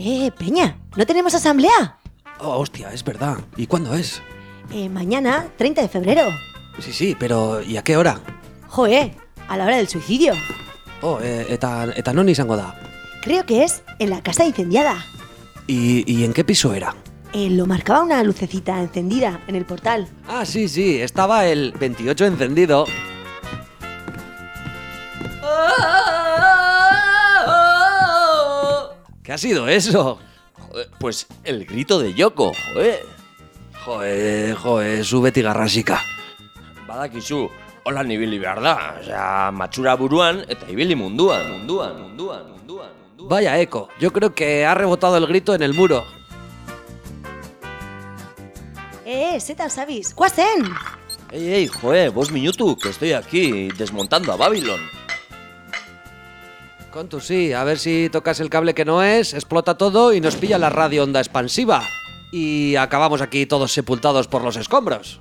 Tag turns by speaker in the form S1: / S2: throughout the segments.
S1: Eh, Peña, ¿no tenemos asamblea?
S2: Oh, hostia, es verdad. ¿Y cuándo es?
S1: Eh, mañana, 30 de febrero.
S2: Sí, sí, pero ¿y a qué hora?
S1: Joe, a la hora del suicidio.
S2: Oh, eh, eta, eta non izango da.
S1: Creo que es en la casa incendiada.
S2: ¿Y, y en qué piso era?
S1: Eh, lo marcaba una lucecita encendida en el portal.
S2: Ah, sí, sí, estaba el 28 encendido. ¿Qué ha sido eso?
S3: Joder, pues el grito de Yoko, joder.
S2: Joe, joe, zu beti garrasika.
S3: Badakizu, hola ibili behar da. Osea, matxura buruan eta ibili munduan, munduan, munduan, munduan, munduan.
S2: Vaya eco, yo creo que ha rebotado el grito en el muro.
S1: Eh, zetan sabis, guazen!
S3: Ey, ey, joe, vos minutu, que estoy aquí desmontando a Babylon.
S2: Contu, sí, a ver si tocas el cable que no es, explota todo y nos pilla la radio onda expansiva. Y acabamos aquí todos sepultados por los escombros.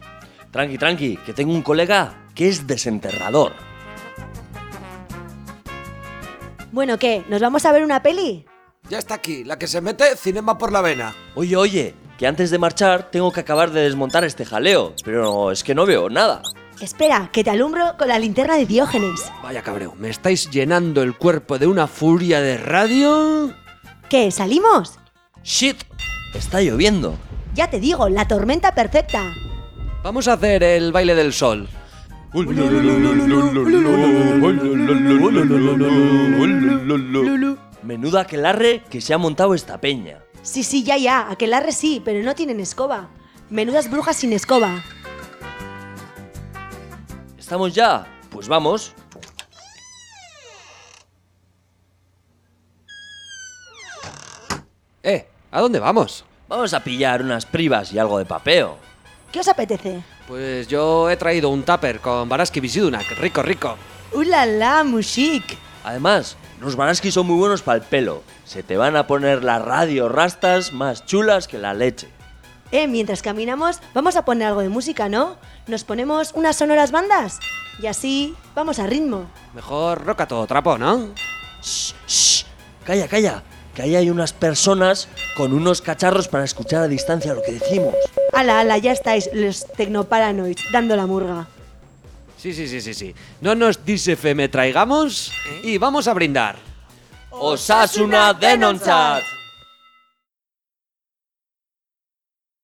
S3: Tranqui, tranqui, que tengo un colega que es desenterrador.
S1: Bueno, ¿qué? ¿Nos vamos a ver una peli?
S2: Ya está aquí, la que se mete cinema por la vena.
S3: Oye, oye, que antes de marchar tengo que acabar de desmontar este jaleo, pero es que no veo nada.
S1: Espera, que te alumbro con la linterna de Diógenes.
S2: Vaya cabreo, me estáis llenando el cuerpo de una furia de radio.
S1: ¿Qué? ¿Salimos?
S3: ¡Shit! Está lloviendo.
S1: Ya te digo, la tormenta perfecta.
S2: Vamos a hacer el baile del sol.
S3: Menuda aquelarre que se ha montado esta peña.
S1: Sí, sí, ya, ya, aquelarre sí, pero no tienen escoba. Menudas brujas sin escoba.
S3: ¿Estamos ya? Pues vamos.
S2: Eh, ¿a dónde vamos?
S3: Vamos a pillar unas privas y algo de papeo.
S1: ¿Qué os apetece?
S2: Pues yo he traído un tupper con Baraski Bisidunak, rico, rico.
S1: ¡Ulala, mushik!
S3: Además, los baraskis son muy buenos para el pelo. Se te van a poner las radio rastas más chulas que la leche.
S1: Eh, mientras caminamos, vamos a poner algo de música, ¿no? Nos ponemos unas sonoras bandas y así vamos a ritmo.
S2: Mejor roca todo trapo, ¿no?
S3: Shh, shh. Calla, calla. Que ahí hay unas personas con unos cacharros para escuchar a distancia lo que decimos.
S1: Ala, ala, ya estáis los tecnoparanoids dando la murga.
S2: Sí, sí, sí, sí, sí. No nos dice me traigamos y vamos a brindar.
S3: Osasuna denontzat!